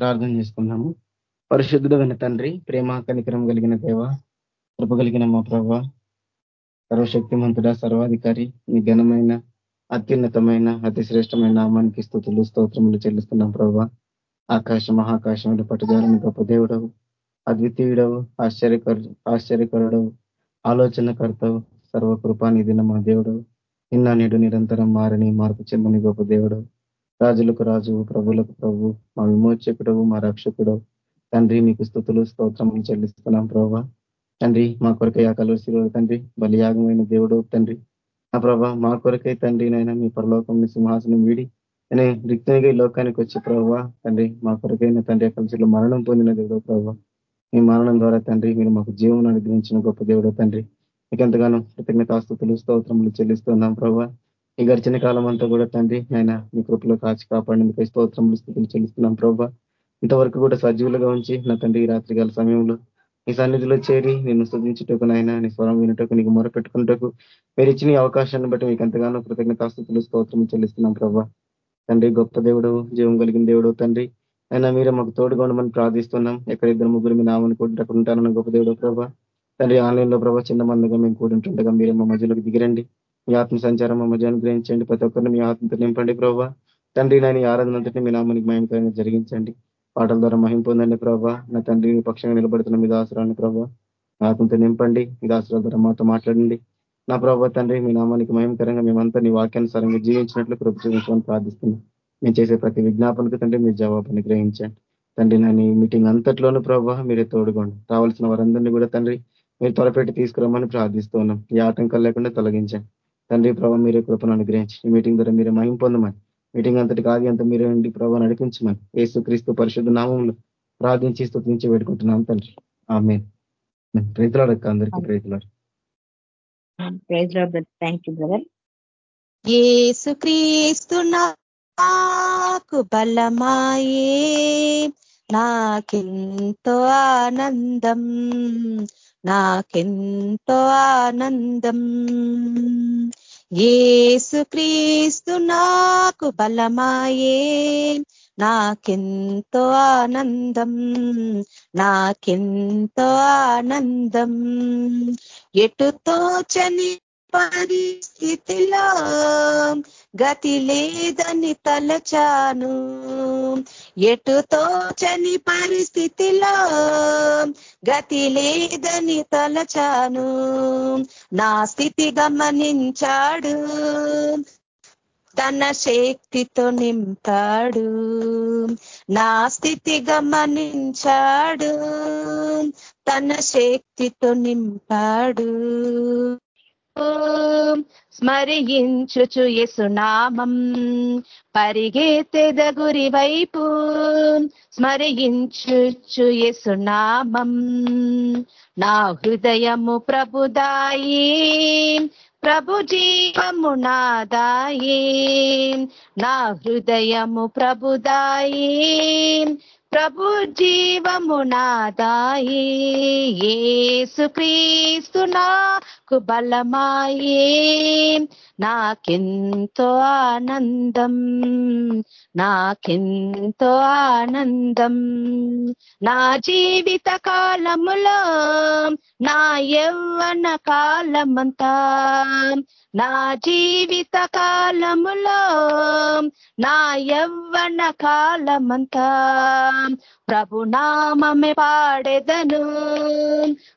ప్రార్థన చేసుకున్నాము పరిశుద్ధుడైన తండ్రి ప్రేమ కనికరం కలిగిన దేవ కృప కలిగిన మా ప్రభ సర్వశక్తిమంతుడ సర్వాధికారి మీ ఘనమైన అత్యున్నతమైన అతి శ్రేష్టమైన నామానికి స్థుతులు స్తోత్రములు చెల్లిస్తున్నాం ప్రభా. ఆకాశ మహాకాశంలో పట్టుదారని గొప్ప దేవుడవు అద్వితీయుడవు ఆశ్చర్యకరు ఆశ్చర్యకరుడవు ఆలోచనకర్తవు సర్వకృపానిధిన మా దేవుడు నిన్న నేడు నిరంతరం మారని మార్పు చెందని గొప్ప దేవుడు రాజులకు రాజు ప్రభులకు ప్రభు మా విమోచకుడవు మా రక్షకుడవు. తండ్రి మీకు స్థుతులు స్తోత్రములు చెల్లిస్తున్నాం ప్రభా. తండ్రి మా కొరకై ఆ కలవసిలో తండ్రి బలియాగమైన దేవుడు తండ్రి. నా ప్రభా మా కొరకై తండ్రి నైనా మీ పరలోకం సింహాసనం వీడి అనే రిక్తనిగా లోకానికి వచ్చి ప్రభావ తండ్రి మా కొరకైన తండ్రి కలిసిలో మరణం పొందిన దేవుడు ప్రభావ మీ మరణం ద్వారా తండ్రి మీరు మాకు జీవనం అనుగ్రహించిన గొప్ప దేవుడు తండ్రి. మీకెంతగానో కృతజ్ఞతాస్తుతులు స్తోత్రములు చెల్లిస్తున్నాం ప్రభావ ఈ గడిచిన కాలం అంతా కూడా తండ్రి ఆయన మీ కృపలో కాచి కాపాడేందుకు స్తోత్రములు స్థితిని చెల్లిస్తున్నాం ప్రభావ ఇంతవరకు కూడా సజీవులుగా ఉంచి నా తండ్రి ఈ రాత్రి కాల సమయంలో నీ సన్నిధిలో చేరి నేను స్థుతించుటకు నాయన నీ స్వరం వినటకు నీకు మొరపెట్టుకుంటకు మీరు ఇచ్చిన అవకాశాన్ని బట్టి మీకు ఎంతగానో కృతజ్ఞతాస్తుతులు స్తోత్రం చెల్లిస్తున్నాం ప్రభా. తండ్రి గొప్ప దేవుడు జీవం కలిగిన దేవుడు తండ్రి. అయినా మీరే మాకు తోడుగా ఉండమని ప్రార్థిస్తున్నాం. ఎక్కడ ఇద్దరు ముగ్గురు మీ నామని కూడా ఉంటారన్న గొప్ప దేవుడు ప్రభా. తండ్రి ఆన్లైన్లో చిన్న మందుగా మేము కూడింటుండగా మీరే మా మధ్యలోకి దిగిరండి. మీ ఆత్మ సంచారం మా మధ్య అనుగ్రహించండి ప్రతి ఒక్కరిని మీ ఆత్మతో నింపండి ప్రభావ తండ్రి నాని ఆరాధన అంతటి మీ నామానికి మహిమకరంగా జరిగించండి. పాటల ద్వారా మహింపొందండి ప్రభావ నా తండ్రి పక్షంగా నిలబడుతున్న మీ దాసరాన్ని ప్రభావ ఆత్మతో నింపండి. మీ దాసరాల ద్వారా మాతో మాట్లాడండి. నా ప్రభావ తండ్రి మీ నామానికి మహిమకరంగా మేమంతా నీ వాక్యానుసారంగా జీవించినట్లు కృప చూపించమని ప్రార్థిస్తున్నాం. మేము చేసే ప్రతి విజ్ఞాపనకు తండ్రి మీరు జవాబుని గ్రహించండి. తండ్రి నాని మీటింగ్ అంతట్లోనూ ప్రభావ మీరే తోడుకోండి రావాల్సిన వారందరినీ కూడా తండ్రి మీరు త్వరపెట్టి తీసుకురమ్మని ప్రార్థిస్తున్నాం. ఈ ఆటంకాలు లేకుండా తొలగించండి. తండ్రి ప్రభావ మీరే కృపను అనుగ్రహించి ఈ మీటింగ్ ద్వారా మీరే మహిం పొందమని మీటింగ్ అంతటి కాదు అంత మీరే ఉండి ప్రభావ నడిపించమని ఏసు క్రీస్తు పరిశుద్ధ నామంలో ప్రార్థించి స్థుతించి పెట్టుకుంటున్నాం తండ్రి. ఆమె ప్రైతులాడక్క అందరికీ ప్రైతులాడు thank you brother. Yesu Kristu నాకు బలమాయే నాకెంతో ఆనందం నాకెంతో ఆనందం. ఏసుక్రీస్తు నాకు బలమాయే నాకెంతో ఆనందం నాకెంతో ఆనందం. ఎటుతో చని పరిస్థితిలో. గతి లేదని తలచాను. ఎటు తోచని పరిస్థితిలో. గతి లేదని తలచాను. నా స్థితి గమనించాడు. తన శక్తితో నింపాడు. నా స్థితి గమనించాడు. తన శక్తితో నింపాడు. స్మరించుచు యసునామం పరిగెత్తెద గురి వైపు. స్మరించుచు యసునామం నా హృదయము ప్రభుదాయి. ప్రభు జీవము నాదాయి. నా హృదయము ప్రభుదాయి. ప్రభు జీవము నాదాయి ఏసు క్రీస్తు నాకు బలమాయే. నాకెంతో ఆనందం నాకెంతో ఆనందం. నా జీవిత కాలములో నా యవ్వన కాలమంతా. నా జీవిత కాలములో నా యవ్వన కాలమంతా. ప్రభు ప్రభునామే పాడెదను.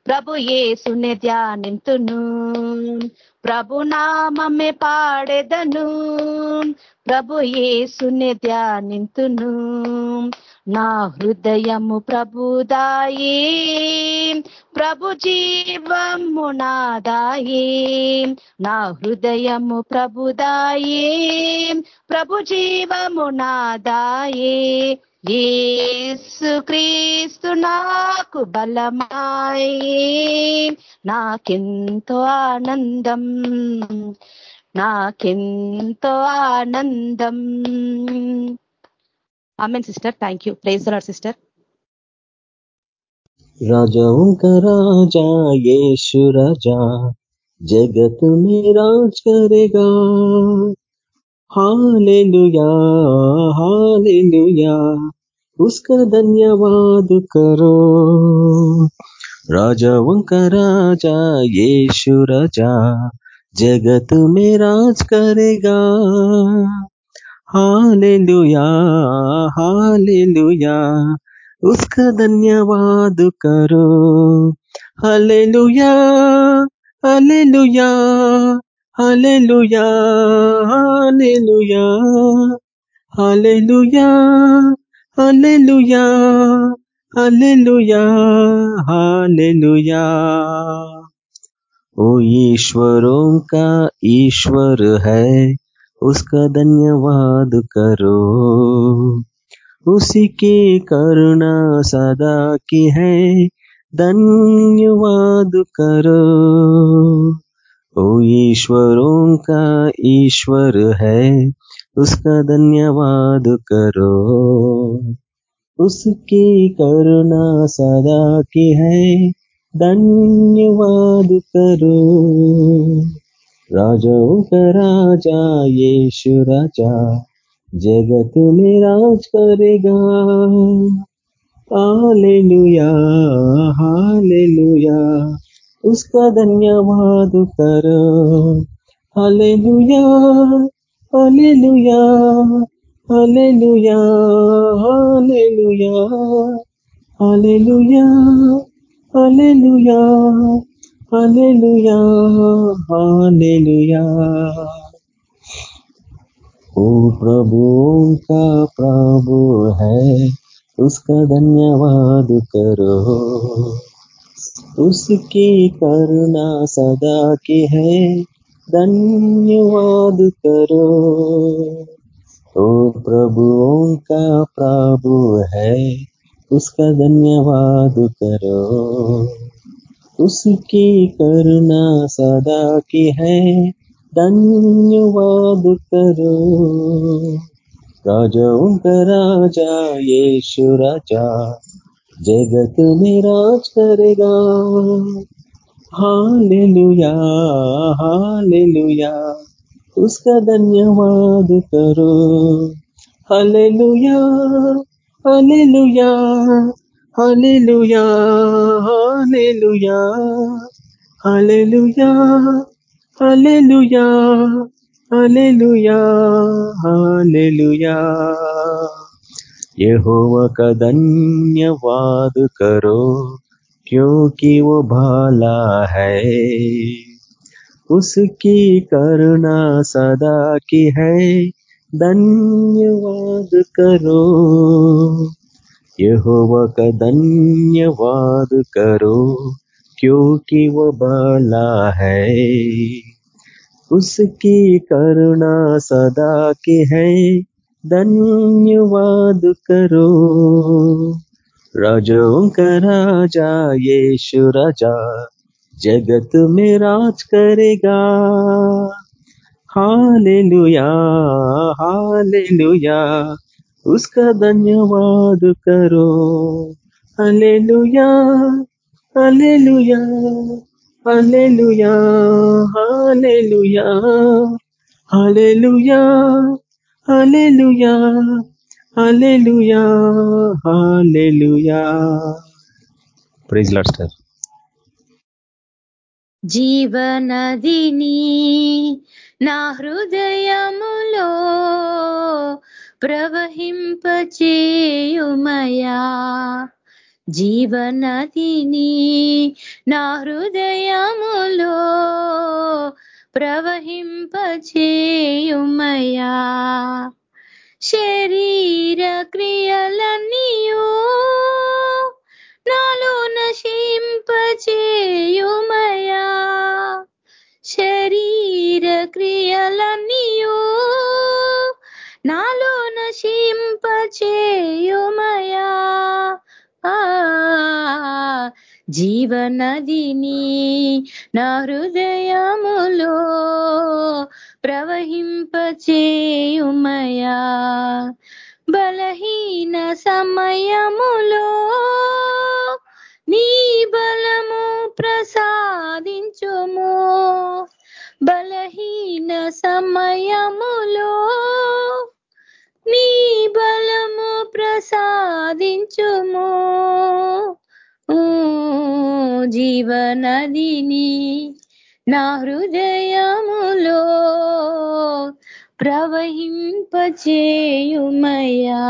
ప్రభు ఏసుని ధ్యానింతును. ప్రభు ప్రభునామే పాడెదను. ప్రభు ఏసుని ధ్యానింతును. నా హృదయము ప్రభుదాయే ప్రభు జీవము నాదాయే నా హృదయము ప్రభుదాయే ప్రభు జీవము నాదాయే యేసు క్రీస్తు నాకు బలమాయి నాకెంతో ఆనందం నాకెంతో ఆనందం. Amman sister thank you. Praise lord sister. Rajam రాజా యేషు రాజా జగత్ మే రాజ్ కరేగా. Hallelujah hallelujah. उसका धन्यवाद करो। राजा उनका राजा, यीशु राजा, जगत में राज करेगा। Hallelujah hallelujah. उसका धन्यवाद करो। Hallelujah hallelujah. Hallelujah hallelujah hallelujah hallelujah hallelujah hallelujah ओ ईश्वरों का ईश्वर है, उसका धन्यवाद करो। उसी की करुणा सदा की है, धन्यवाद करो। ओ ईश्वरों का ईश्वर है, उसका धन्यवाद करो। उसकी करुणा सदा की है, धन्यवाद करो। राजाओं का राजा, यीशु राजा, जगत में राज करेगा। Hallelujah hallelujah. उसका धन्यवाद करो। Hallelujah hallelujah hallelujah hallelujah hallelujah hallelujah hallelujah hallelujah. ओ प्रभु का प्रभु है, उसका धन्यवाद करो। उसकी करुणा सदा की है। धन्यवाद करो। ओ प्रभुओं का प्रभु है। उसका धन्यवाद करो। उसकी करुणा सदा की है। धन्यवाद करो। राजाओं का राजा, यीशु राजा। जगत में राज करेगा हालेलुया हालेलुया उसका धन्यवाद करो hallelujah hallelujah hallelujah hallelujah hallelujah hallelujah hallelujah hallelujah Jehovah का धन्यवाद करो, क्योंकि वो भाला है। उसकी करुणा सदा की है, धन्यवाद करो। यहोवा का धन्यवाद करो, क्योंकि वो भला है। उसकी करुणा सदा की है धन्यवाद करो। राजाओं का राजा, यीशु राजा, जगत में राज करेगा। हाले लुया हाले लुया उसका धन्यवाद करो। हले लुया हले लुया हले लुया hallelujah hallelujah hallelujah hallelujah hallelujah. Praise lord sir జీవనదిని నా హృదయములో ప్రవహింపచేయుమయా. జీవనదిని నా హృదయములో ప్రవహింపచేయుమయా శరీర క్రియలన్నీయో నాలో నశింపచేయుమయా శరీర క్రియలన్నీయో నాలో నశింపచేయుమయా జీవనదిని నా హృదయములో ప్రవహింపచేయుమయా. బలహీన సమయములో నీ బలము ప్రసాదించుము. బలహీన సమయములో నీ బలము ప్రసాదించుము. జీవనదిని నా హృదయములో ప్రవహింపచేయుమయా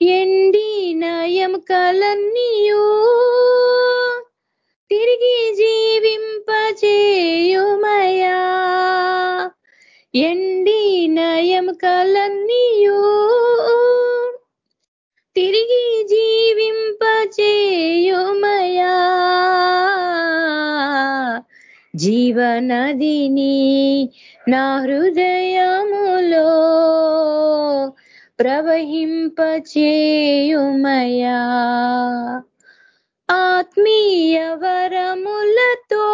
ఎండి నయం కలన్నీయూ తిరిగి జీవింపచేయుమయా ఎండి నయం కలన్నీయూ తిరిగి జీవింపచేయుమయా జీవనదిని నా హృదయములో ప్రవహింపచేయుమయా. ఆత్మీయ వరములతో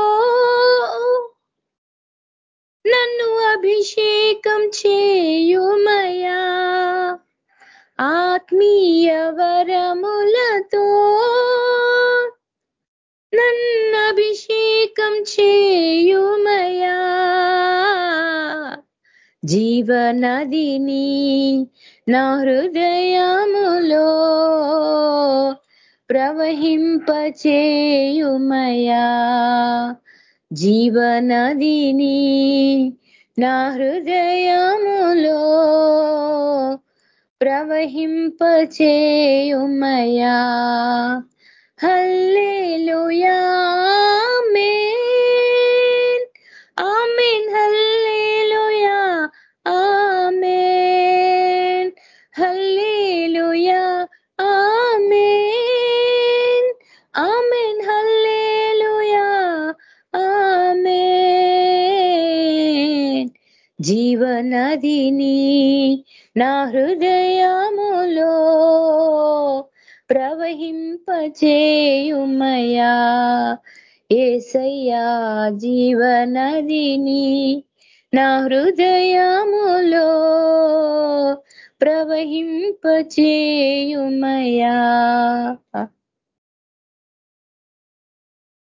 నన్ను అభిషేకం చేయుమయా. ఆత్మీయ వరములతో అభిషేకం చేయుమయా? జీవనదిని నా హృదయములో ప్రవహింపచేయుమయా? జీవనదిని నా హృదయములో ప్రవహింపచేయుమయా? హల్లేలుయా! జీవనదిని నా హృదయములో ప్రవహింపచేయుమయా. ఏసయ్యా జీవనదిని నా హృదయములో ప్రవహింపచేయుమయా.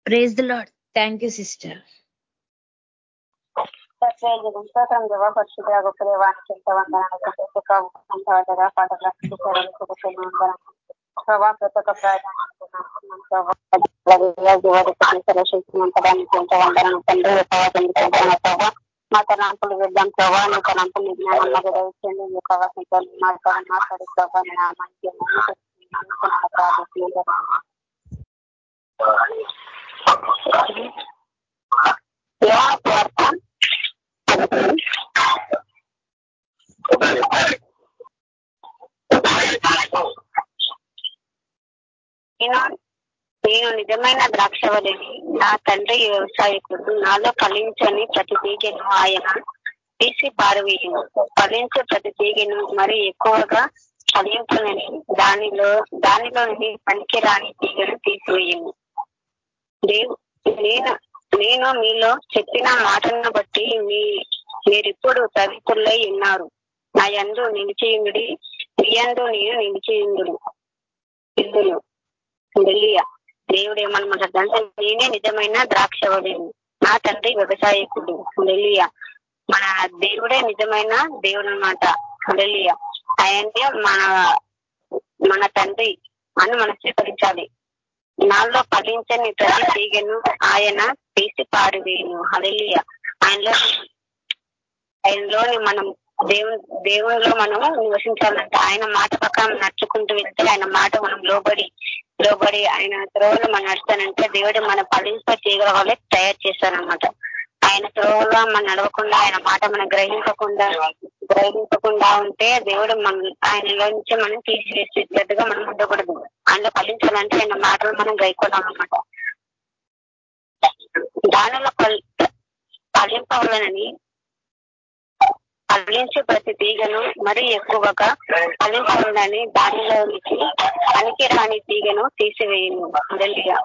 Praise the lord thank you sister స్తోత్రం దేవా పరిశుద్ధ గొప్ప దేవానికి ఎంత వందనాలు పాటగా ప్రభా ప్రతి ఒక్క ప్రయాణానికి ఎంత వందనాలు తండ్రి ప్రభావ మా తలంపులు వెళ్దాం ప్రభావ నీ తలంపులు జ్ఞానం దయచేయండి మీ మాట్లాడి ప్రభావ నేను నేను నిజమైన ద్రాక్షవలిని నా తండ్రి వ్యవసాయకుడు. నాలో ఫలించని ప్రతి తీగను ఆయన తీసి పారవేయను. ఫలించే ప్రతి తీగను మరి ఎక్కువగా ఫలింపునని దానిలో దానిలోని పనికిరాని తీగను తీసివేయను. దేవు నేను నేను మీలో చెప్పిన మాటను బట్టి మీ మీరిప్పుడు పవిత్రులై ఉన్నారు. నా ఎందు నిలిచేయుడి మీ ఎందు నేను నిలిచేయుడు ఇందులో ఢిల్లీయ దేవుడు ఏమనమంటాడంటే నేనే నిజమైన ద్రాక్షవడిని నా తండ్రి వ్యవసాయకుడు. ఢిల్లీయ మన దేవుడే నిజమైన దేవుడు అనమాట ఢిల్లీయ ఆయనే మన మన తండ్రి అని మనం స్వీకరించాలి. నాలో ఫలించని ప్రతి తీగను ఆయన తీసి పారివేయను హలియ ఆయనలో ఆయనలోని మనం దేవుని దేవునిలో మనం నివసించాలంటే ఆయన మాట ప్రకారం నడుచుకుంటూ వెళ్తే ఆయన మాట మనం లోబడి లోబడి ఆయన త్రోవలో మనం నడుస్తానంటే దేవుడు మన ఫలింప చేయగల వాళ్ళే తయారు చేస్తారనమాట ఆయన త్రోవలో మనం నడవకుండా ఆయన మాట మనం గ్రహించకుండా గ్రహించకుండా ఉంటే దేవుడు మన ఆయనలో నుంచి మనం తీసివేసేటట్టుగా మనం ఉండకూడదు. ఆయన ఫలించాలంటే ఆయన మాటలు మనం గైకొనాలన్నమాట దానిలో ఫలింపవలనని ఫలించే ప్రతి తీగను మరీ ఎక్కువగా ఫలించాలని దానిలో నుంచి పనికి రాని తీగను తీసివేయను హల్లెలూయా.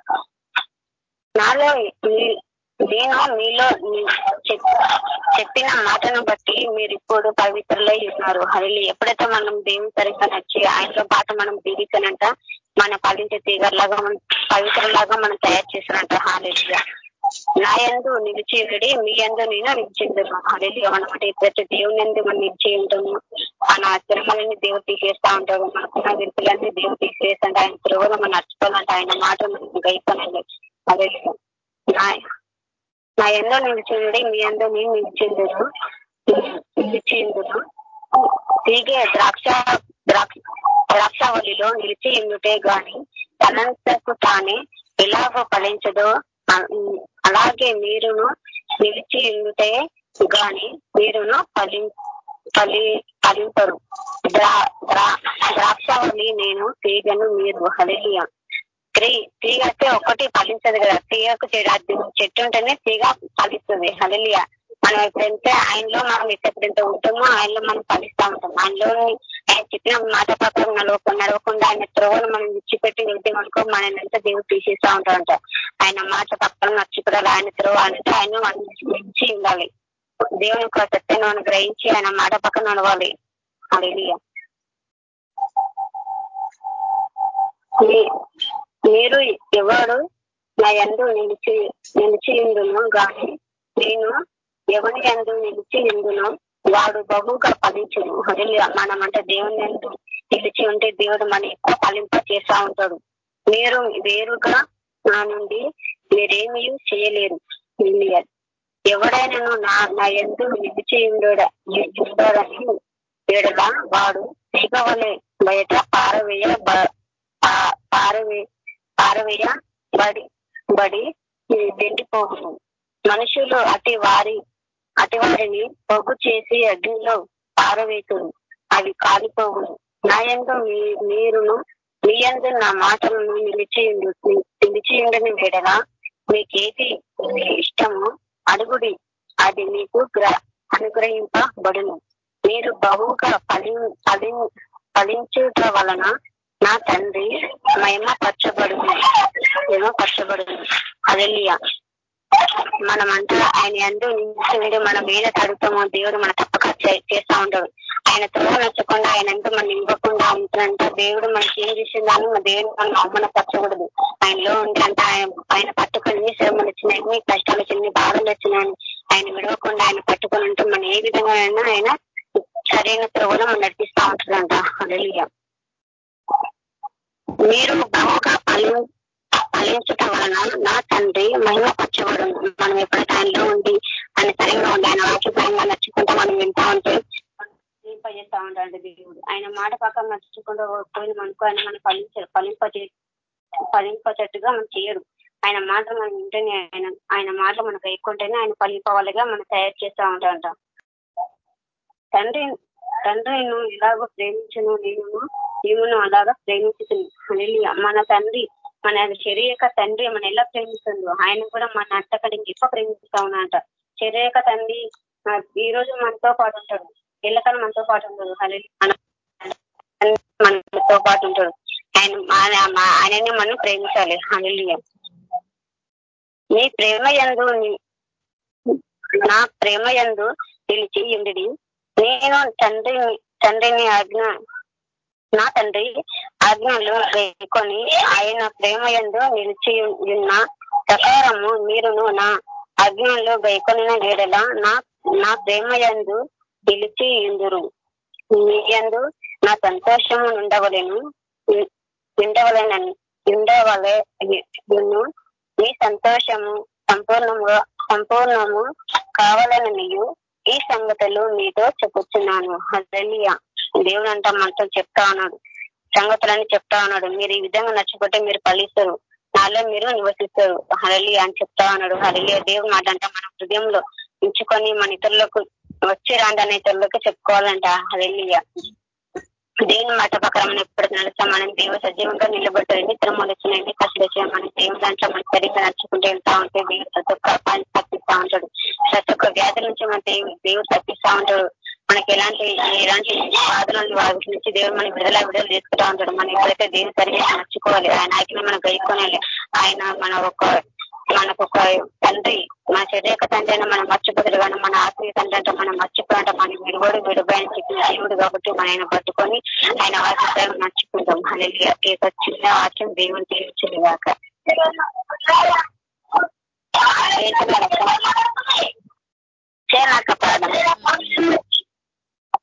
నాలో మీ- నేను మీలో చెప్- చెప్పిన మాటను బట్టి మీరు ఇప్పుడు పవిత్రులై ఉన్నారు. హరిలి ఎప్పుడైతే మనం దేవుని సరిగ్గా నచ్చి ఆయనతో పాటు మనం జీవించానంట మన ఫలించే తీగలాగా మనం పవిత్రలాగా మనం తయారు చేసినట్ట. హాలిగా నా ఎందు నిలిచియుడి మీ ఎందు నేను నిలిచిందును అనేది అనమాట ప్రతి దేవుని ఎందు మనం నిలిచి ఉంటాము మన తిరుమలని దేవుడు తీసేస్తా ఉంటాడు. మనకున్న విరుపులన్నీ దేవుడు తీసేస్తంటే ఆయన తిరుగులో మనం నడుచుకోవాలంటే ఆయన మాట మనం గైపోనండి అదే నా నా ఎందో నిలిచింది మీ ఎందో నేను నిలిచిందును నిలిచిందును తీగే ద్రాక్ష ద్రాక్ష ద్రాక్షావళిలో నిలిచి ఉండుటే గాని తనంతకు తానే ఎలాగో ఫలించదో అలాగే మీరును నిలిచి ఉండుటే గాని మీరును ఫలి ఫలి ఫలింపరు. ద్రా ద్రాక్షావళి నేను తీగను మీరు హలియా త్రీ తీగ అయితే ఒకటి ఫలించదు కదా. తీగకు చెట్టు ఉంటేనే తీగ ఫలిస్తుంది హలియ మనం ఎప్పుడైతే ఆయనలో మనం ఎప్పుడైతే ఉంటామో ఆయనలో మనం ఫలిస్తా ఉంటాం. ఆయనలో ఆయన చెప్పిన మాట ప్రకారం నడవకుండా నడవకుండా ఆయన త్రోవను మనం విచ్చిపెట్టి వెళ్తే అనుకో మన దేవుడు తీసేస్తా ఉంటాడంట ఆయన మాట పక్కన నచ్చుకోవాలి ఆయన త్రోవ అంటే ఆయన మనం గ్రహించి ఉండాలి. దేవుని యొక్క సత్యాన్ని మనం గ్రహించి ఆయన మాట పక్కన నడవాలి. హల్లెలూయా. మీరు ఎవరు? నా యందు నిలిచి నిలిచి ఇందును గాని నేను ఎవరి ఎందు నిలిచి ఇందును వాడు బహుగా ఫలించును. హల్లెలూయా. మనం అంటే దేవుని ఎందు నిలిచి ఉంటే దేవుడు మన ఎక్కువ ఫలింప చేస్తా ఉంటాడు. మీరు వేరుగా నా నుండి మీరేమీ చేయలేరు. ఎవడైనా ఎవడైనాను నా నా ఎందు నిలిచి ఉండోడ ఏడలా వాడు సిగవలే బయట పారవేయ పారవే పారవేయ బడి బడి వెండిపోవును మనుషులు అతి వారి అతి వారిని పొగ్గు చేసి అగ్నిలో పారవేతురు. అవి కాలిపోవును నాయందు మీ- మీరును మీ అందు నా మాటలను నిలిచి నిలిచి ఉండని వేడలా మీకేది ఇష్టము అడుగుడి. అది మీకు గ్ర అనుగ్రహింపబడును. మీరు బహుగా ఫలి ఫలి ఫలించుట వలన నా తండ్రి మహిమ పరచబడును ఏమో పరచబడును మనం మనమంతా ఆయన ఎందు నిలిచి మనం మీద తడుగుతామో దేవుడు మన తప్పక చేస్తా ఉంటాడు. ఆయన త్రోవ నచ్చకుండా ఆయన ఎంత మనం ఇవ్వకుండా ఉంటుందంట దేవుడు మనకి ఏం చేసిందని మన దేవుడు మనం అవమానపరచకూడదు ఆయనలో ఉంటే అంత ఆయన ఆయన పట్టుకొని శ్రమలు వచ్చినాయి కష్టాలు వచ్చినాయి బాధలు వచ్చినాయని ఆయన విడవకుండా ఆయన పట్టుకొని ఉంటే మనం ఏ విధంగా అయినా ఆయన సరైన త్రోవలో మనం నడిపిస్తూ ఉంటుందంట అలలియ. మీరు బాగా పలి ఫలించటం వలన నా తండ్రి మహిమపరచబడు మనం ఎప్పుడైతే ఆయనలో ఉండి ఆయన సరిగ్గా ఉండి ఆయన వాక్యపరంగా నచ్చుకుంటూ మనం వింటా ఉంటే ఫలింపజేస్తా ఉంటాడు దేవుడు. ఆయన మాట పక్కన నడుచుకుంటూ పోయిన మనకు ఆయన మనం ఫలించారు ఫలింపజే ఫలింపచేట్టుగా మనం చేయడు. ఆయన మాటలు మనం వింటేనే ఆయన ఆయన మాటలు మనకు ఎక్కుంటేనే ఆయన ఫలింపవాలిగా మనం తయారు చేస్తా ఉంటా తండ్రి తండ్రి నువ్వు ఎలాగో ప్రేమించను నేను నీవును అలాగా ప్రేమించుతుంది. అనేది మన తండ్రి మన శరీరక తండ్రి మన ఎలా ప్రేమిస్తుందో ఆయన కూడా మన అట్టకడికి ఎక్కువ ప్రేమిస్తా ఉన్నట శరీరక తండ్రి ఈ రోజు మనతో పాటు ఉంటాడు. ఎల్లకాలం మనతో పాటు ఉంటాడు. హల్లెలూయా. మనతో పాటు ఉంటాడు. ఆయన ఆయనని ఆయననే మనం ప్రేమించాలి. హల్లెలూయా. నీ ప్రేమ ఎందు నా ప్రేమ ఎందు నిలిచి ఉండి నేను తండ్రిని తండ్రిని ఆజ్ఞ నా తండ్రి ఆజ్ఞలు కొని ఆయన ప్రేమ ఎందు నిలిచి ఉన్న ప్రకారము మీరును నా ఆజ్ఞలు గైకొనిన వేడల నా నా ప్రేమ ఎందు నిలిచి ఎందురు మీ యందు నా సంతోషము ఉండవలను ఉండవలేనని ఉండవలే మీ సంతోషము సంపూర్ణముగా సంపూర్ణము కావాలననియు ఈ సంగతులు మీతో చెప్పుచున్నాను. హజలియా దేవుడు అంట మనతో చెప్తా ఉన్నాడు. సంగతులన్నీ చెప్తా ఉన్నాడు. మీరు ఈ విధంగా నచ్చిపోతే మీరు ఫలిస్తారు. నాలో మీరు నివసిస్తారు. హరళి అని చెప్తా ఉన్నాడు. హరళి దేవుడు మాట మన హృదయంలో ఉంచుకొని మన ఇతరులకు వచ్చి రాండి అనే ఇతరులకు చెప్పుకోవాలంట. హరళియ దేవుని మాట ప్రకారం ఎప్పుడు నడుస్తామని దేవ సజీవంగా నిలబడతారు ఎన్ని తిరుమలు వచ్చినా ఎన్ని కష్టాలు వచ్చినా మన దేవుని దాంట్లో మనం సరిగ్గా నడుచుకుంటూ వెళ్తా ఉంటే దేవుడు ప్రతి ఒక్క పని తప్పిస్తా ఉంటాడు. ప్రతి ఒక్క వ్యాధి నుంచి మన దేవుడు దేవుడు తప్పిస్తా ఉంటాడు. మనకి ఎలాంటి ఎలాంటి బాధల నుండి వాటి నుంచి దేవుడు మన విడుదల విడుదల చేసుకుంటా ఉంటాడు. మనం ఎప్పుడైతే దేవుని సరిగ్గా మర్చిపోవాలి ఆయన ఆజ్ఞ మనం గైకోనాలి ఆయన మన ఒక మనకు ఒక తండ్రి మన శరీరక తండ్రి అయినా మనం మర్చిపోతాడు కానీ మన ఆత్మీయ తండ్రి అంటే మనం మర్చిపోయాలంటే మనం విడిగోడు విడిపోయిన చెప్పిన దేవుడు కాబట్టి మన ఆయన పట్టుకొని ఆయన ఆశిస్తాను మర్చిపోతాం హల్లెలూయా. ఈ చిన్న వాక్యం దేవుని కాక చేయాలక్క ప్రార్థన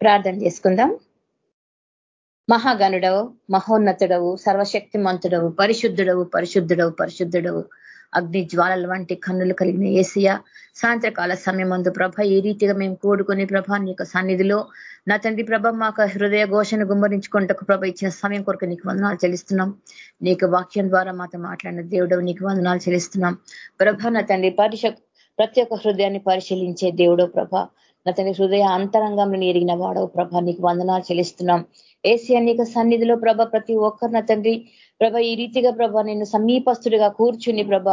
ప్రార్థన చేసుకుందాం. మహాగణుడవు మహోన్నతుడవు సర్వశక్తిమంతుడవు పరిశుద్ధుడవు పరిశుద్ధుడవు పరిశుద్ధుడవు అగ్ని జ్వాలల వంటి కన్నులు కలిగిన ఏసియ సాయంత్రకాల సమయం మందు ప్రభ ఈ రీతిగా మేము కూడుకుని ప్రభ నీ యొక్క సన్నిధిలో నా తండ్రి ప్రభ మాకు హృదయ ఘోషను గుమ్మరించుకుంటకు ప్రభ ఇచ్చిన సమయం కొరకు నీకు వందనాలు చెల్లిస్తున్నాం. నీకు వాక్యం ద్వారా మాతో మాట్లాడిన దేవుడు నీకు వందనాలు చెల్లిస్తున్నాం. ప్రభ నా తండ్రి పరిశ ప్రతి ఒక్క హృదయాన్ని పరిశీలించే దేవుడో ప్రభ. నా తండ్రి హృదయ అంతరంగంలో ఎరిగిన వాడో ప్రభ నీకు వందనాలు చెల్లిస్తున్నాం. ఏసీ అనేక సన్నిధిలో ప్రభ ప్రతి ఒక్కరు నా తండ్రి ప్రభ ఈ రీతిగా ప్రభ నేను సమీపస్తుడిగా కూర్చుని ప్రభ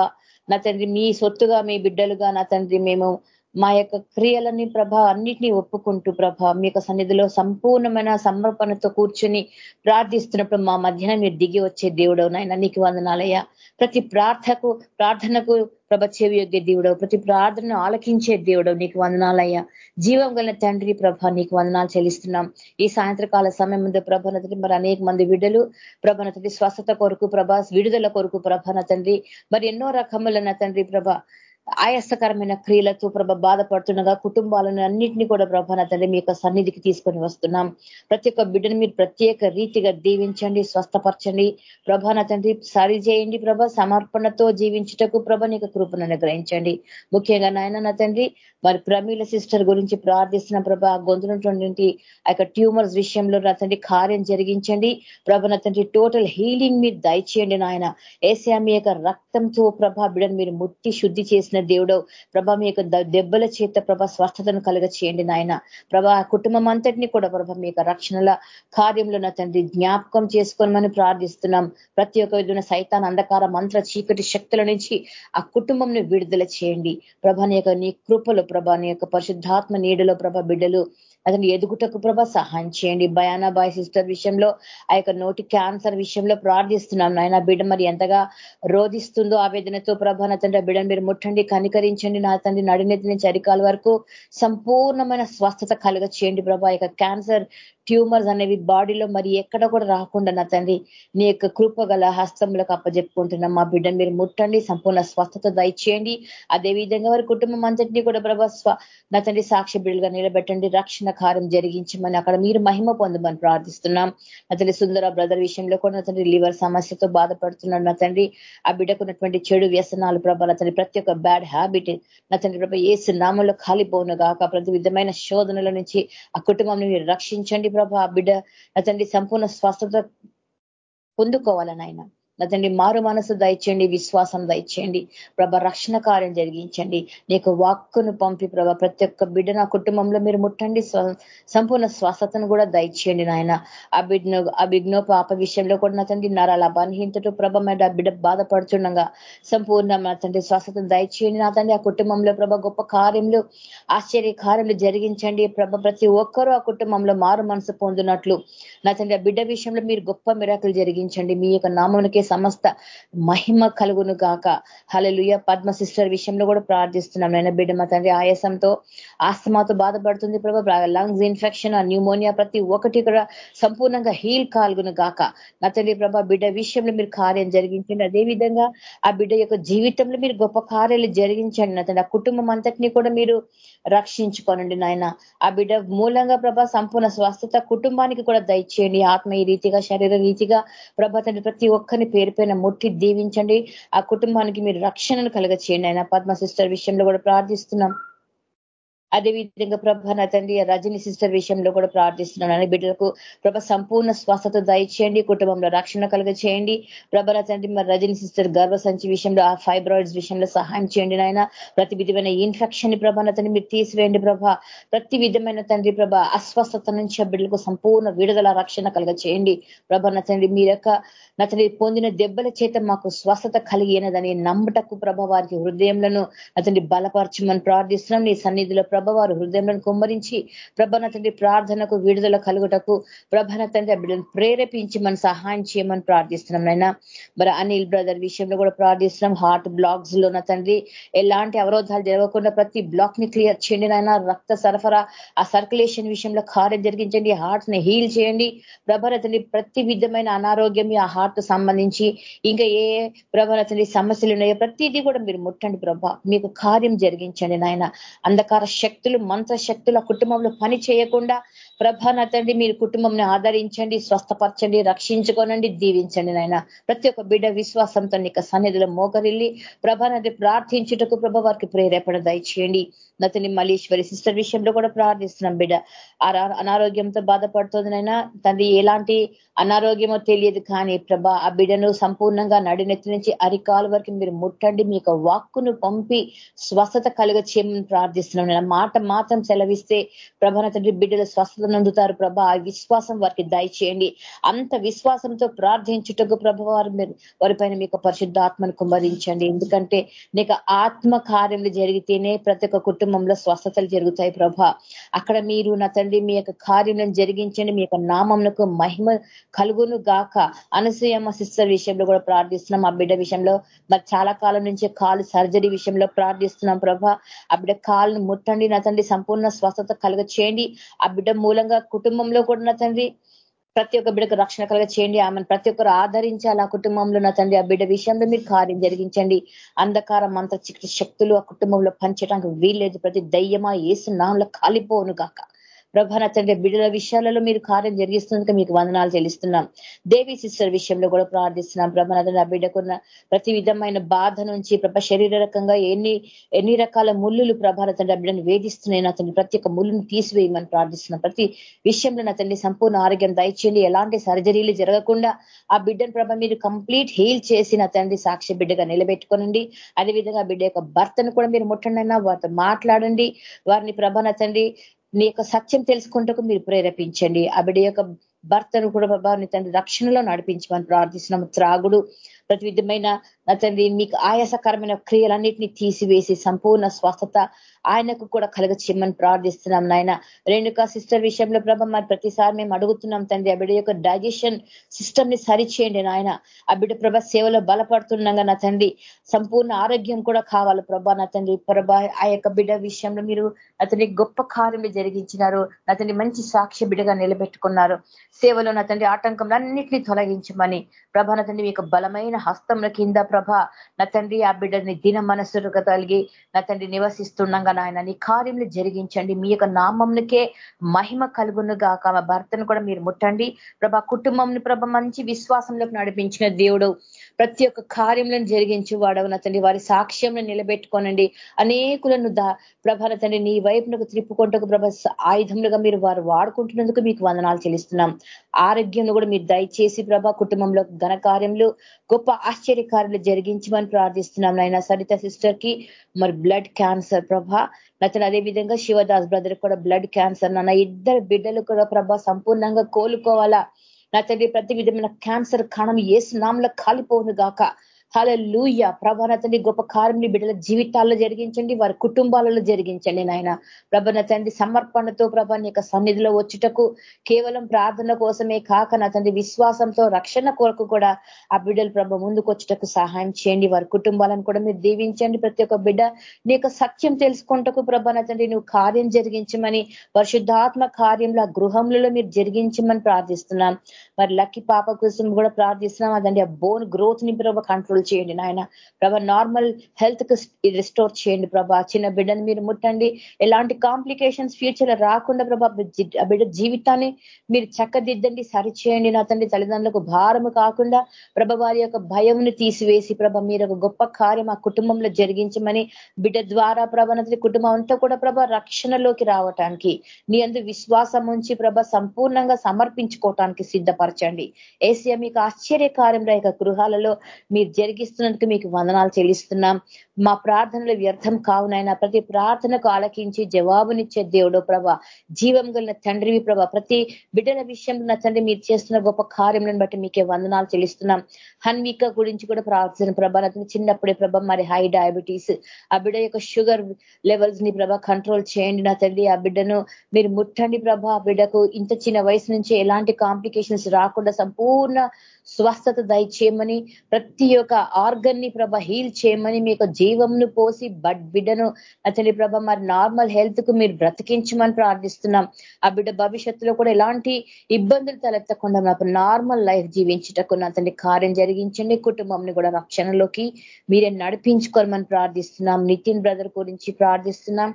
నా తండ్రి మీ సొత్తుగా మీ బిడ్డలుగా నా తండ్రి మేము మా యొక్క క్రియలని ప్రభ అన్నిటినీ ఒప్పుకుంటూ ప్రభ మీ యొక్క సన్నిధిలో సంపూర్ణమైన సమర్పణతో కూర్చుని ప్రార్థిస్తున్నప్పుడు మా మధ్యన మీరు దిగి వచ్చే దేవుడు నాయన. నీకు వందనాలయ్యా ప్రతి ప్రార్థకు ప్రార్థనకు ప్రభ చెవి యొగ్గే దేవుడవు. ప్రతి ప్రార్థనను ఆలకించే దేవుడవు. నీకు వందనాలయ్యా జీవం గల తండ్రి ప్రభ నీకు వందనాలు చెల్లిస్తున్నాం. ఈ సాయంత్రకాల సమయం ముందు ప్రభనతటి మరి అనేక మంది బిడ్డలు ప్రభనతటి స్వస్థత కొరకు ప్రభ విడుదల కొరకు ప్రభన తండ్రి మరి ఎన్నో రకములన తండ్రి ప్రభ ఆయాసకరమైన క్రియలతో ప్రభ బాధపడుతుండగా కుటుంబాలను అన్నింటినీ కూడా ప్రభ నా తండ్రి మీ యొక్క సన్నిధికి తీసుకొని వస్తున్నాం. ప్రతి ఒక్క బిడ్డను మీరు ప్రత్యేక రీతిగా దీవించండి స్వస్థపరచండి. ప్రభ నా తండ్రి సరి చేయండి ప్రభ సమర్పణతో జీవించుటకు ప్రభ నీకు కృపను అనుగ్రహించండి. ముఖ్యంగా నాయన నా తండ్రి మరి ప్రమీల సిస్టర్ గురించి ప్రార్థిస్తున్న ప్రభ. ఆ గొంతునటువంటి ఆ యొక్క ట్యూమర్స్ విషయంలో నా తండ్రి కార్యం జరిగించండి. ప్రభ నా తండ్రి టోటల్ హీలింగ్ మీరు దయచేయండి నాయన. ఏసా మీ యొక్క రక్తంతో ప్రభ బిడ్డను మీరు ముట్టి శుద్ధి చేసిన చేసిన దేవుడవు. ప్రభా మీ యొక్క దెబ్బల చేత ప్రభ స్వస్థతను కలుగ చేయండి నాయన. ప్రభా ఆ కుటుంబం అంతటినీ కూడా ప్రభ మీ యొక్క రక్షణల కార్యంలో నా తండ్రి జ్ఞాపకం చేసుకోమని ప్రార్థిస్తున్నాం. ప్రతి ఒక్క విధున సైతాన్ అంధకార మంత్ర చీకటి శక్తుల నుంచి ఆ కుటుంబంను విడుదల చేయండి. ప్రభాని యొక్క నీ కృపలో ప్రభాని యొక్క పరిశుద్ధాత్మ నీడలో ప్రభ బిడ్డలు అతను ఎదుగుటకు ప్రభ సహాయం చేయండి. భయానాబాయ్ సిస్టర్ విషయంలో ఆ యొక్క నోటి క్యాన్సర్ విషయంలో ప్రార్థిస్తున్నాం నాయన. బిడ్డ మరి ఎంతగా రోధిస్తుందో ఆవేదనతో ప్రభ నా తండ్రి బిడ్డను మీరు ముట్టండి కనికరించండి. నా తండ్రి నడినెత్తిన చరికాల వరకు సంపూర్ణమైన స్వస్థత కలుగ చేయండి ప్రభా యొక్క క్యాన్సర్ ట్యూమర్స్ అనేవి బాడీలో మరి ఎక్కడ కూడా రాకుండా నా తండ్రి నీ యొక్క కృప గల హస్తంలోకి అప్పజెప్పుకుంటున్నాం. మా బిడ్డను మీరు ముట్టండి సంపూర్ణ స్వస్థత దయచేయండి. అదే విధంగా వారి కుటుంబం అంతటినీ కూడా ప్రభా నా తండ్రి సాక్షి బిడ్డలుగా నిలబెట్టండి. రక్షణ ప్రకారం జరిగించమని అక్కడ మీరు మహిమ పొందమని ప్రార్థిస్తున్నాం. నా తండ్రి సుందర బ్రదర్ విషయంలో కూడా నా తండ్రి లివర్ సమస్యతో బాధపడుతున్నాడు. నా తండ్రి ఆ బిడ్డకున్నటువంటి చెడు వ్యసనాలు ప్రభా నా తండ్రి ప్రతి ఒక్క బ్యాడ్ హ్యాబిట్ నా తండ్రి ప్రభా ఏసు నామంలో కాలిపోను గాక. ప్రతి విధమైన శోధనల నుంచి ఆ కుటుంబం మీరు రక్షించండి ప్రభా. ఆ బిడ్డ నా తండ్రి సంపూర్ణ స్వస్థత పొందుకోవాలని ఆయన నా తండ్రి మారు మనసు దయచేయండి విశ్వాసం దయచేయండి. ప్రభ రక్షణ కార్యం జరిగించండి. నీకు వాక్కును పంపి ప్రభ ప్రతి ఒక్క బిడ్డ నా కుటుంబంలో మీరు ముట్టండి. సంపూర్ణ స్వస్థతను కూడా దయచేయండి నాయన. ఆ బిడ్డ ఆ పాప విషయంలో కూడా నా తండ్రి నరాల బలహీనతతో ప్రభ మీద ఆ బిడ్డ బాధపడుతుండగా సంపూర్ణ నా తండ్రి స్వస్థతను దయచేయండి. నా తండ్రి ఆ కుటుంబంలో ప్రభ గొప్ప కార్యములు ఆశ్చర్య కార్యములు జరిగించండి. ప్రభ ప్రతి ఒక్కరూ ఆ కుటుంబంలో మారు మనసు పొందినట్లు. నా తండ్రి ఆ బిడ్డ విషయంలో మీరు గొప్ప మిరాకులు జరిగించండి. మీ యొక్క నామమునికే సమస్త మహిమ కలుగును గాక. హలలుయ పద్మ సిస్టర్ విషయంలో కూడా ప్రార్థిస్తున్నాం నేను బిడ్డ మా తండ్రి ఆయాసంతో ఆస్తమాతో బాధపడుతుంది ప్రభా. లంగ్స్ ఇన్ఫెక్షన్ న్యూమోనియా ప్రతి ఒక్కటి కూడా సంపూర్ణంగా హీల్ కాలుగును గాక. నా తండ్రి ప్రభా బిడ్డ విషయంలో మీరు కార్యం జరిగించండి. అదే విధంగా ఆ బిడ్డ యొక్క జీవితంలో మీరు గొప్ప కార్యాలు జరిగించండి. నా తండ్రి ఆ కుటుంబం అంతటినీ కూడా మీరు రక్షించుకోనండి నాయన. ఆ బిడ్డ మూలంగా ప్రభా సంపూర్ణ స్వస్థత కుటుంబానికి కూడా దయచేయండి. ఆత్మ ఈ రీతిగా శరీర రీతిగా ప్రభా తండ్రి ప్రతి ఒక్కరిని పేరు పైన ముట్టి దీవించండి. ఆ కుటుంబానికి మీరు రక్షణను కలగ చేయండి ఆయన పద్మ సిస్టర్ విషయంలో కూడా ప్రార్థిస్తున్నాం. అదే విధంగా ప్రభ నా తండ్రి రజని సిస్టర్ విషయంలో కూడా ప్రార్థిస్తున్నాను. బిడ్డలకు ప్రభ సంపూర్ణ స్వస్థత దయచేయండి కుటుంబంలో రక్షణ కలుగ చేయండి ప్రభ నా తండ్రి మరి రజని సిస్టర్ గర్భ సంచి విషయంలో ఆ ఫైబ్రాయిడ్స్ విషయంలో సహాయం చేయండి నాయన. ప్రతి విధమైన ఇన్ఫెక్షన్ ప్రభ నా తండ్రి మీరు తీసివేయండి ప్రభ. ప్రతి విధమైన తండ్రి ప్రభ అస్వస్థత నుంచి ఆ బిడ్డలకు సంపూర్ణ విడుదల రక్షణ కలుగ చేయండి ప్రభ నా తండ్రి మీ యొక్క నా తండ్రి పొందిన దెబ్బల చేత మాకు స్వస్థత కలిగినదని నమ్మటకు ప్రభ వారికి హృదయంలో అతని బలపరచమని ప్రార్థిస్తున్నాం. నీ సన్నిధిలో ప్రభ వారు హృదయంలో కుమ్మరించి ప్రభన తండ్రి ప్రార్థనకు విడుదల కలుగుటకు ప్రభన తండ్రి బిడ్డను ప్రేరేపించి మన సహాయం చేయమని ప్రార్థిస్తున్నాం నైనా మరి అనిల్ బ్రదర్ విషయంలో కూడా ప్రార్థిస్తున్నాం. హార్ట్ బ్లాక్స్లో నా తండ్రి ఎలాంటి అవరోధాలు జరగకుండా ప్రతి బ్లాక్ని క్లియర్ చేయండి నాయన. రక్త సరఫరా ఆ సర్క్యులేషన్ విషయంలో కార్యం జరిగించండి. హార్ట్ని హీల్ చేయండి. ప్రభన తండ్రి ప్రతి విధమైన అనారోగ్యం ఆ హార్ట్ సంబంధించి ఇంకా ఏ ప్రభన తండ్రి సమస్యలు ఉన్నాయో ప్రతిదీ కూడా మీరు ముట్టండి ప్రభ. మీకు కార్యం జరిగించండి నాయన. అంధకార శక్తులు మంత్ర శక్తులు ఆ కుటుంబంలో పని చేయకుండా ప్రభాన తండ్రి మీరు కుటుంబంని ఆదరించండి స్వస్థపరచండి రక్షించుకోనండి దీవించండి నాయన. ప్రతి ఒక్క బిడ్డ విశ్వాసంతో నీకు సన్నిధిలో మోకరిల్లి ప్రభానది ప్రార్థించుటకు ప్రభ వారికి ప్రేరేపణ దయచేయండి. నతని మలీశ్వరి సిస్టర్ విషయంలో కూడా ప్రార్థిస్తున్నాం బిడ్డ. అనారోగ్యంతో బాధపడుతుంది నైనా తండ్రి ఎలాంటి అనారోగ్యమో తెలియదు కానీ ప్రభ ఆ బిడ్డను సంపూర్ణంగా నడినెత్తి నుంచి అరికాల వరకు మీరు ముట్టండి మీ యొక్క వాక్కును పంపి స్వస్థత కలుగ చేయమని ప్రార్థిస్తున్నాం మాట మాత్రం సెలవిస్తే ప్రభాన తండ్రి బిడ్డలు స్వస్థత నందుతారు ప్రభ. ఆ విశ్వాసం వారికి దయచేయండి. అంత విశ్వాసంతో ప్రార్థించుటకు ప్రభ వారు మీరు వారిపైన మీకు పరిశుద్ధాత్మను కుమ్మరించండి. ఎందుకంటే నీకు ఆత్మ కార్యములు జరిగితేనే ప్రతి ఒక్క కుటుంబంలో స్వస్థతలు జరుగుతాయి ప్రభ. అక్కడ మీరు నా తండ్రి మీ యొక్క కార్యం జరిగించండి. మీ యొక్క నామంకు మహిమ కలుగును గాక. అనసూయమ్మ సిస్టర్ విషయంలో కూడా ప్రార్థిస్తున్నాం. ఆ బిడ్డ విషయంలో మరి చాలా కాలం నుంచి కాలు సర్జరీ విషయంలో ప్రార్థిస్తున్నాం ప్రభ. ఆ బిడ్డ కాలును ముట్టండి. నా తండ్రి సంపూర్ణ స్వస్థత కలుగ చేయండి ఆ బిడ్డ మూల మూలంగా కుటుంబంలో కూడా నా తండ్రి ప్రతి ఒక్క బిడ్డకు రక్షణ కలగ చేయండి ఆమెను ప్రతి ఒక్కరు ఆదరించాలి. ఆ కుటుంబంలో నా తండ్రి ఆ బిడ్డ విషయంలో మీరు కార్యం జరిగించండి. అంధకార మంత్ర చికిత్స శక్తులు ఆ కుటుంబంలో పంచడానికి వీల్లేదు. ప్రతి దయ్యమా ఏసు నాంలో కాలిపోను కాక ప్రభా తండ్రి బిడ్డల విషయాలలో మీరు కార్యం జరిగిస్తున్నందుకు మీకు వందనాలు చెల్లిస్తున్నాం. దేవి సిస్టర్ విషయంలో కూడా ప్రార్థిస్తున్నాం ప్రభన తండ్రి ఆ బిడ్డకున్న ప్రతి విధమైన బాధ నుంచి ప్రభ శరీర రకంగా ఎన్ని ఎన్ని రకాల ముళ్ళులు ప్రభాన తండ్రి ఆ బిడ్డను వేధిస్తున్నాయి నా ప్రతి ఒక్క ముళ్ళును తీసివేయమని ప్రార్థిస్తున్నాం. ప్రతి విషయంలో నా తండ్రి సంపూర్ణ ఆరోగ్యం దయచేయండి. ఎలాంటి సర్జరీలు జరగకుండా ఆ బిడ్డను ప్రభ మీరు కంప్లీట్ హీల్ చేసి నా తండ్రి సాక్షి బిడ్డగా నిలబెట్టుకోనండి. అదేవిధంగా బిడ్డ యొక్క భర్తను కూడా మీరు ముట్టండి వారితో మాట్లాడండి. వారిని ప్రభ తండ్రి నీ యొక్క సత్యం తెలుసుకుంటూ మీరు ప్రేరేపించండి. అబిడ యొక్క భర్తను కూడా ప్రభావిని తండ్రి రక్షణలో నడిపించమని ప్రార్థిస్తున్నాము. త్రాగుడు ప్రతి విధమైన తండ్రి మీకు ఆయాసకరమైన క్రియలన్నింటినీ తీసివేసి సంపూర్ణ స్వస్థత ఆయనకు కూడా కలగ చెమ్మని ప్రార్థిస్తున్నాం నాయన. రేణుకా సిస్టర్ విషయంలో ప్రభ మరి ప్రతిసారి మేము అడుగుతున్నాం తండ్రి ఆ బిడ్డ యొక్క డైజెషన్ సిస్టమ్ని సరిచేయండి నాయన. ఆ బిడ్డ ప్రభ సేవలో బలపడుతుండగా నా తండ్రి సంపూర్ణ ఆరోగ్యం కూడా కావాలి ప్రభా నా తండ్రి. ప్రభ ఆ యొక్క బిడ్డ విషయంలో మీరు అతని గొప్ప కార్యములు జరిగించినారు. అతని మంచి సాక్ష్య బిడ్డగా నిలబెట్టుకున్నారు. సేవలో నా తండ్రి ఆటంకంలన్నింటినీ తొలగించమని ప్రభ నా తండ్రి మీకు బలమైన హస్తముల కింద ప్రభ నా తండ్రి ఆ బిడ్డని దిన మనస్సు కలిగి నా తండ్రి నివసిస్తుండగా నాయన నీ కార్యములు జరిగించండి. మీ యొక్క నామంకే మహిమ కలుగును గాక. మా భర్తను కూడా మీరు ముట్టండి. ప్రభ కుటుంబంని ప్రభ మంచి విశ్వాసంలోకి నడిపించిన దేవుడు ప్రతి ఒక్క కార్యములను జరిగించి వాడవు నా తండ్రి వారి సాక్ష్యంలో నిలబెట్టుకోనండి. అనేకులను దా ప్రభ తండ్రి నీ వైపునకు త్రిప్పుకుంటూ ప్రభ ఆయుధములుగా మీరు వారు వాడుకుంటున్నందుకు మీకు వందనాలు చెల్లిస్తున్నాం. ఆరోగ్యం కూడా మీరు దయచేసి ప్రభ కుటుంబంలో ఘన కార్యములు గొప్ప జరిగించమని ప్రార్థిస్తున్నాం నాయన. సరిత సిస్టర్కి మరి బ్లడ్ క్యాన్సర్ ప్రభ. అతను అదే విధంగా శివదాస్ బ్రదర్ కూడా బ్లడ్ క్యాన్సర్ నాన్న. ఇద్దరు బిడ్డలు కూడా ప్రభ సంపూర్ణంగా కోలుకోవాలా. నా తండ్రి ప్రతి విధమైన క్యాన్సర్ కణం ఏసు నామంలో కాలిపోను గాక. హల లూయ గొప్ప కార్మిని బిడ్డల జీవితాల్లో జరిగించండి వారి కుటుంబాలలో జరిగించండి నాయన. ప్రభన తండ్రి సమర్పణతో ప్రభాని యొక్క సన్నిధిలో వచ్చుటకు కేవలం ప్రార్థన కోసమే కాక నా తండ్రి విశ్వాసంతో రక్షణ కొరకు కూడా ఆ బిడ్డలు ప్రభ ముందుకు వచ్చుటకు సహాయం చేయండి. వారి కుటుంబాలను కూడా మీరు దీవించండి. ప్రతి ఒక్క బిడ్డ నీ సత్యం తెలుసుకుంటకు ప్రభాన తండ్రి నువ్వు కార్యం జరిగించమని పరిశుద్ధాత్మ కార్యంలో ఆ గృహంలో మీరు జరిగించమని ప్రార్థిస్తున్నాం. మరి లక్కీ పాప కోసం కూడా ప్రార్థిస్తున్నాం. అదండి ఆ బోన్ గ్రోత్ని ప్రభ కంట్రోల్ తోడు చేయండి నాయన. ప్రభా నార్మల్ హెల్త్కు రిస్టోర్ చేయండి ప్రభా. చిన్న బిడ్డను మీరు ముట్టండి. ఎలాంటి కాంప్లికేషన్స్ ఫ్యూచర్లో రాకుండా ప్రభా బిడ్డ జీవితాన్ని మీరు చక్కదిద్దండి సరిచేయండి నా తండ్రి. తల్లిదండ్రులకు భారము కాకుండా ప్రభ వారి యొక్క భయంను తీసివేసి ప్రభ మీరు ఒక గొప్ప కార్యం ఆ కుటుంబంలో జరిగించమని బిడ్డ ద్వారా ప్రభనతి కుటుంబం అంతా కూడా ప్రభ రక్షణలోకి రావటానికి మీ అందు విశ్వాసం ఉంచి ప్రభ సంపూర్ణంగా సమర్పించుకోవటానికి సిద్ధపరచండి. ఏసీ మీకు ఆశ్చర్యకార్యంలో యొక్క గృహాలలో మీరు జరిగిస్తున్నందుకు మీకు వందనాలు చెల్లిస్తున్నాం. మా ప్రార్థనలు వ్యర్థం కావునైనా ప్రతి ప్రార్థనకు ఆలకించి జవాబునిచ్చే దేవుడో ప్రభ. జీవం గలిన తండ్రివి ప్రభ. ప్రతి బిడ్డల విషయంలో నా తండ్రి మీరు చేస్తున్న గొప్ప కార్యం బట్టి మీకే వందనాలు చెల్లిస్తున్నాం. హన్విక గురించి కూడా ప్రార్థన ప్రభ. చిన్నప్పుడే ప్రభ మరి హై డయాబెటీస్. ఆ బిడ్డ యొక్క షుగర్ లెవెల్స్ని ప్రభ కంట్రోల్ చేయండి నా తండ్రి. ఆ బిడ్డను మీరు ముట్టండి ప్రభ. ఆ బిడ్డకు ఇంత చిన్న వయసు నుంచి ఎలాంటి కాంప్లికేషన్స్ రాకుండా సంపూర్ణ స్వస్థత దయచేయమని ప్రతి ఒక్క ఆర్గన్ని ప్రభ హీల్ చేయమని మీ జీవంను పోసి బడ్ బిడ్డను అతని ప్రభ మరి నార్మల్ హెల్త్కు మీరు బ్రతికించమని ప్రార్థిస్తున్నాం. ఆ బిడ్డ భవిష్యత్తులో కూడా ఎలాంటి ఇబ్బందులు తలెత్తకుండా మాకు నార్మల్ లైఫ్ జీవించటకు అతని కార్యం జరిగించండి. కుటుంబంని కూడా రక్షణలోకి మీరే నడిపించుకోమని ప్రార్థిస్తున్నాం. నితిన్ బ్రదర్ గురించి ప్రార్థిస్తున్నాం.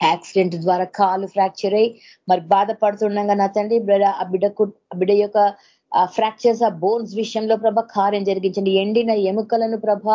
యాక్సిడెంట్ ద్వారా కాలు ఫ్రాక్చర్ అయ్యి మరి బాధపడుతుండగా నా తండ్రి ఆ బిడ్డకు ఆ బిడ్డ యొక్క ఫ్రాక్చర్స్ ఆ బోన్స్ విషయంలో ప్రభ కార్యం జరిగించండి. ఎండిన ఎముకలను ప్రభ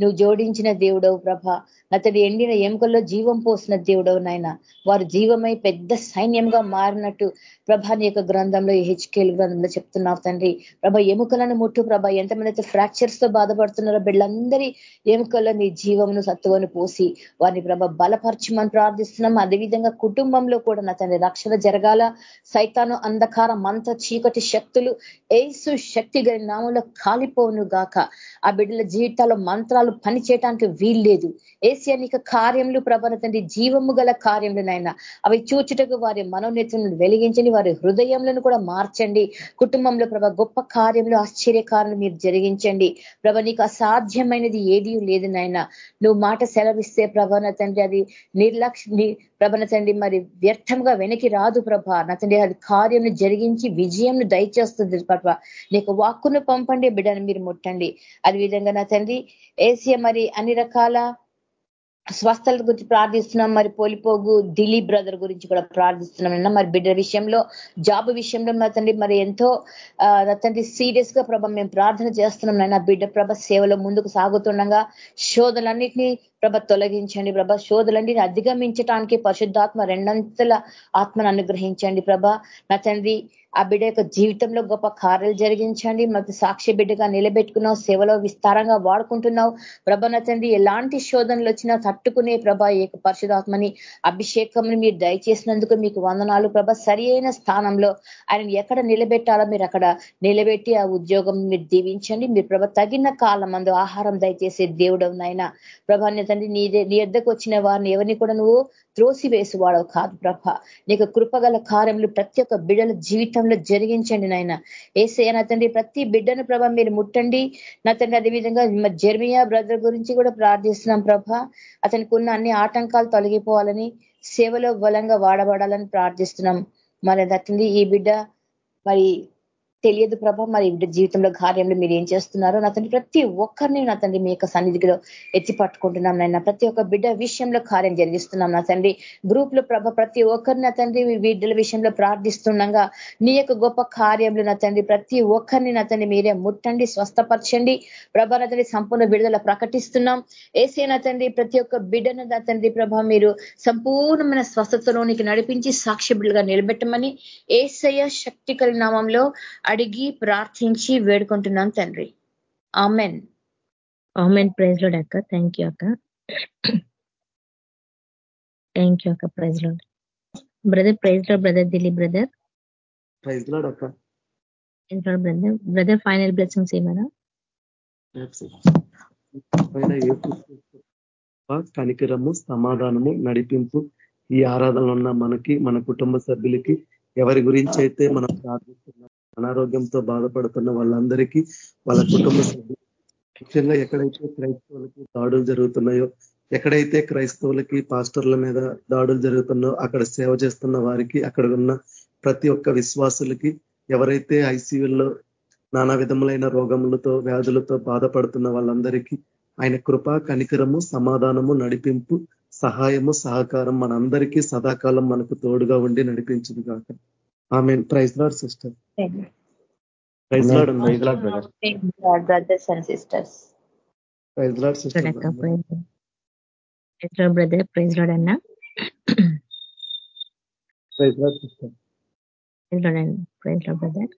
నువ్వు జోడించిన దేవుడవు ప్రభ. అతడి ఎండిన ఎముకల్లో జీవం పోసిన దేవుడవు నాయన. వారు జీవమై పెద్ద సైన్యంగా మారినట్టు ప్రభ నీ యొక్క గ్రంథంలో హెచ్కేల్ గ్రంథంలో చెప్తున్నావు తండ్రి. ప్రభ ఎముకలను ముట్టు ప్రభ. ఎంతమంది అయితే ఫ్రాక్చర్స్తో బాధపడుతున్నారో బిడ్డలందరి ఎముకల్లో నీ జీవమును సత్తువను పోసి వారిని ప్రభ బలపరచమని ప్రార్థిస్తున్నాం. అదేవిధంగా కుటుంబంలో కూడా నా తండ్రి రక్షణ జరగాల. సైతాను అంధకారం అంత చీకటి శక్తులు ఏసు శక్తి గల నామంలో కాలిపోను గాక. ఆ బిడ్డల జీవితాల్లో మంత్రాలు పని చేయడానికి వీల్లేదు. ఏసియా కార్యములు ప్రభన తండ్రి జీవము గల కార్యములు నాయన. అవి చూచుటకు వారి మనోనేత్రములను వెలిగించండి వారి హృదయములను కూడా మార్చండి. కుటుంబంలో ప్రభ గొప్ప కార్యములు ఆశ్చర్యకారులు మీరు జరిగించండి. ప్రభ నీకు అసాధ్యమైనది ఏదీ లేదు నాయన. నువ్వు మాట సెలవిస్తే ప్రభన తండ్రి అది నిర్లక్ష్య ప్రభన తండ్రి మరి వ్యర్థంగా వెనక్కి రాదు ప్రభ. నా తండ్రి అది కార్యం జరిగించి విజయంను దయచేస్తుంది ప్రభా నీకు వాక్కును పంపండి బిడ్డను మీరు ముట్టండి. అదేవిధంగా నా తండ్రి ఏసియా మరి అన్ని రకాల స్వస్థల గురించి ప్రార్థిస్తున్నాం. మరి పోలిపోగు దిలీప్ బ్రదర్ గురించి కూడా ప్రార్థిస్తున్నాం. మరి బిడ్డ విషయంలో జాబ్ విషయంలో నా తండ్రి మరి ఎంతో తండ్రి సీరియస్గా ప్రభ మేము ప్రార్థన చేస్తున్నాం నాయన. బిడ్డ ప్రభ సేవలో ముందుకు సాగుతుండగా శోధలన్నింటినీ ప్రభ తొలగించండి ప్రభ. శోధలన్నీ అధిగమించడానికి పరిశుద్ధాత్మ రెండంతల ఆత్మను అనుగ్రహించండి ప్రభ. నా తండ్రి ఆ బిడ్డ యొక్క జీవితంలో గొప్ప కార్యాలు జరిగించండి. మాకు సాక్షి బిడ్డగా నిలబెట్టుకున్నావు సేవలో విస్తారంగా వాడుకుంటున్నావు. ప్రభన తండ్రి ఎలాంటి శోధనలు వచ్చినా తట్టుకునే ప్రభ యొక్క పరిశుధాత్మని అభిషేకం మీరు దయచేసినందుకు మీకు వందనాలు. ప్రభ సరి స్థానంలో ఆయన ఎక్కడ నిలబెట్టాలో మీరు అక్కడ నిలబెట్టి ఆ ఉద్యోగం మీరు దీవించండి. మీరు ప్రభ తగిన కాలం అందు ఆహారం దయచేసే దేవుడు నాయన. ప్రభాన్ని తండ్రి నీ నీ ఎద్దకు వచ్చిన వారిని ఎవరిని కూడా నువ్వు త్రోసి వేసువాడవు కాదు ప్రభ. నీకు కృపగల కార్యములు ప్రతి ఒక్క బిడ్డల జీవితంలో జరిగించండి నాయన. ఏసే నా తండ్రి ప్రతి బిడ్డను ప్రభ మీరు ముట్టండి. నా తండ్రి అదేవిధంగా జర్మియా బ్రదర్ గురించి కూడా ప్రార్థిస్తున్నాం ప్రభ. అతనికి ఉన్న అన్ని ఆటంకాలు తొలగిపోవాలని సేవలో బలంగా వాడబడాలని ప్రార్థిస్తున్నాం. మరి అతని ఈ బిడ్డ మరి తెలియదు ప్రభ. మరి జీవితంలో కార్యంలో మీరు ఏం చేస్తున్నారో నా తండ్రి ప్రతి ఒక్కరిని నా తండ్రి మీ యొక్క సన్నిధిలో ఎత్తి పట్టుకుంటున్నాం నాయన. ప్రతి ఒక్క బిడ్డ విషయంలో కార్యం జరిగిస్తున్నాం నా తండ్రి. గ్రూప్లో ప్రభ ప్రతి ఒక్కరిని నా తండ్రి బిడ్డల విషయంలో ప్రార్థిస్తుండగా నీ యొక్క గొప్ప కార్యంలో నా తండ్రి ప్రతి ఒక్కరిని నా తండ్రి మీరే ముట్టండి స్వస్థపరచండి. ప్రభ నా తండ్రి సంపూర్ణ విడుదల ప్రకటిస్తున్నాం. ఏసే నా తండ్రి ప్రతి ఒక్క బిడ్డను నా తండ్రి ప్రభ మీరు సంపూర్ణమైన స్వస్థతలోనికి నడిపించి సాక్షి బిడ్డగా నిలబెట్టమని ఏసయ శక్తి నామంలో అడిగి ప్రార్థించి వేడుకుంటున్నాం తండ్రి. ఆమెన్. ఆమెన్. ప్రైజ్ లోడ్ అక్క. థ్యాంక్ యూ అక్క. థ్యాంక్ యూ అక్క. ప్రైజ్ లోడ్ బ్రదర్ ప్రైజ్లో brother Dilip brother praise lord అక్క. బ్రదర్ బ్రదర్ ఫైనల్ బ్లెస్సింగ్స్ ఏమైనా? కనికరము సమాధానము నడిపింపు ఈ ఆరాధనలో ఉన్న మనకి మన కుటుంబ సభ్యులకి ఎవరి గురించి అయితే మనం ప్రార్థిస్తున్నాం అనారోగ్యంతో బాధపడుతున్న వాళ్ళందరికీ వాళ్ళ కుటుంబ ముఖ్యంగా ఎక్కడైతే క్రైస్తవులకి దాడులు జరుగుతున్నాయో ఎక్కడైతే క్రైస్తవులకి పాస్టర్ల మీద దాడులు జరుగుతున్నాయో అక్కడ సేవ చేస్తున్న వారికి అక్కడ ఉన్న ప్రతి ఒక్క విశ్వాసులకి ఎవరైతే ఐసీయూల్లో నానా విధములైన రోగములతో వ్యాధులతో బాధపడుతున్న వాళ్ళందరికీ ఆయన కృప కనికరము సమాధానము నడిపింపు సహాయము సహకారం మనందరికీ సదాకాలం మనకు తోడుగా ఉండి నడిపించింది కాక ఆమె praise lord sister. brothers and sisters brother praise lord అన్న ప్రైజ్ లాడ్ బ్రదర్